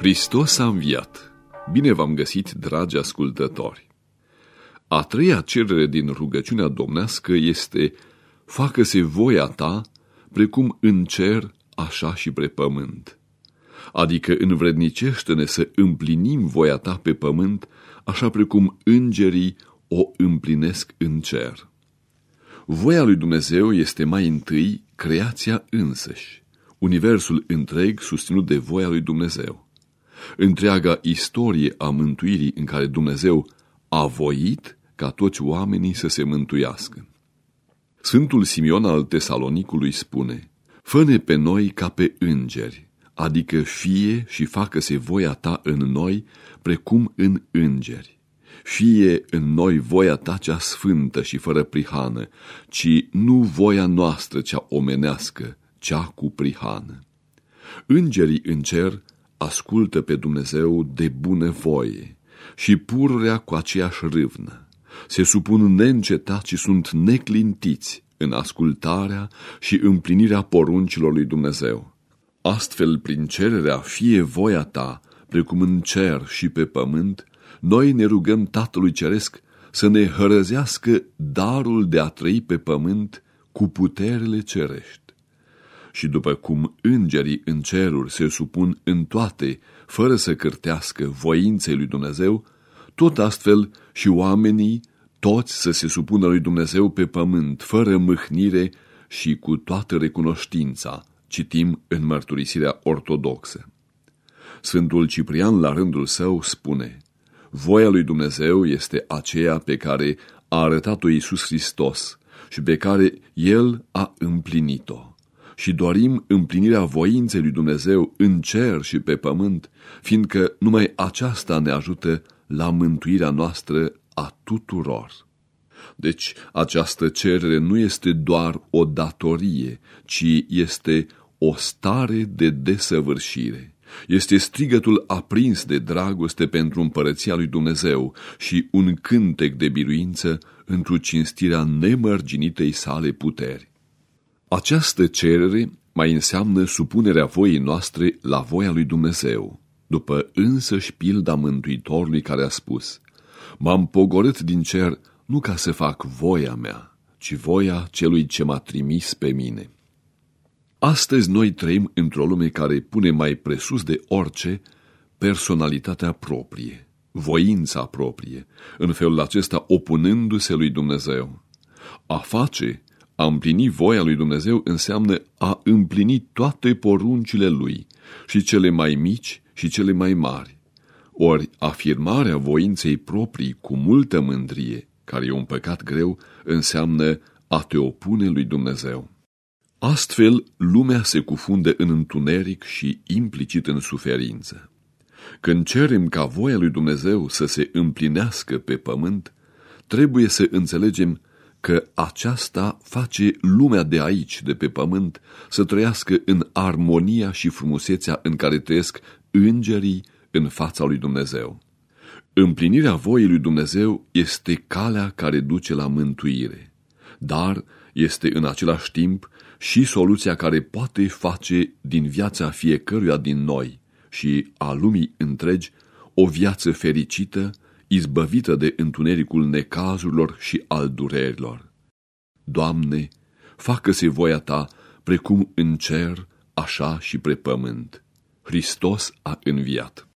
Hristos a înviat! Bine v-am găsit, dragi ascultători! A treia cerere din rugăciunea domnească este Facă-se voia ta, precum în cer, așa și pe pământ. Adică învrednicește-ne să împlinim voia ta pe pământ, așa precum îngerii o împlinesc în cer. Voia lui Dumnezeu este mai întâi creația însăși, universul întreg susținut de voia lui Dumnezeu întreaga istorie a mântuirii în care Dumnezeu a voit ca toți oamenii să se mântuiască. Sfântul Simion al Tesalonicului spune, Fă-ne pe noi ca pe îngeri, adică fie și facă-se voia ta în noi, precum în îngeri. Fie în noi voia ta cea sfântă și fără prihană, ci nu voia noastră cea omenească, cea cu prihană. Îngerii în cer ascultă pe Dumnezeu de bunăvoie și pururea cu aceeași râvnă. Se supun neîncetat și sunt neclintiți în ascultarea și împlinirea poruncilor lui Dumnezeu. Astfel, prin cererea fie voia ta, precum în cer și pe pământ, noi ne rugăm Tatălui Ceresc să ne hărăzească darul de a trăi pe pământ cu puterile cerești și după cum îngerii în ceruri se supun în toate, fără să cârtească voinței lui Dumnezeu, tot astfel și oamenii, toți să se supună lui Dumnezeu pe pământ, fără mâhnire și cu toată recunoștința, citim în mărturisirea ortodoxă. Sfântul Ciprian, la rândul său, spune, Voia lui Dumnezeu este aceea pe care a arătat-o Iisus Hristos și pe care El a împlinit-o și dorim împlinirea voinței lui Dumnezeu în cer și pe pământ, fiindcă numai aceasta ne ajută la mântuirea noastră a tuturor. Deci această cerere nu este doar o datorie, ci este o stare de desăvârșire. Este strigătul aprins de dragoste pentru împărăția lui Dumnezeu și un cântec de biruință într-o cinstirea nemărginitei sale puteri. Această cerere mai înseamnă supunerea voii noastre la voia lui Dumnezeu, după însăși pilda Mântuitorului care a spus, M-am pogorât din cer nu ca să fac voia mea, ci voia celui ce m-a trimis pe mine. Astăzi noi trăim într-o lume care pune mai presus de orice personalitatea proprie, voința proprie, în felul acesta opunându-se lui Dumnezeu. A face a împlini voia lui Dumnezeu înseamnă a împlini toate poruncile lui, și cele mai mici și cele mai mari. Ori afirmarea voinței proprii cu multă mândrie, care e un păcat greu, înseamnă a te opune lui Dumnezeu. Astfel, lumea se cufunde în întuneric și implicit în suferință. Când cerem ca voia lui Dumnezeu să se împlinească pe pământ, trebuie să înțelegem că aceasta face lumea de aici, de pe pământ, să trăiască în armonia și frumusețea în care trăiesc îngerii în fața lui Dumnezeu. Împlinirea voii lui Dumnezeu este calea care duce la mântuire, dar este în același timp și soluția care poate face din viața fiecăruia din noi și a lumii întregi o viață fericită izbăvită de întunericul necazurilor și al durerilor. Doamne, facă-se voia Ta, precum în cer, așa și pe pământ. Hristos a înviat.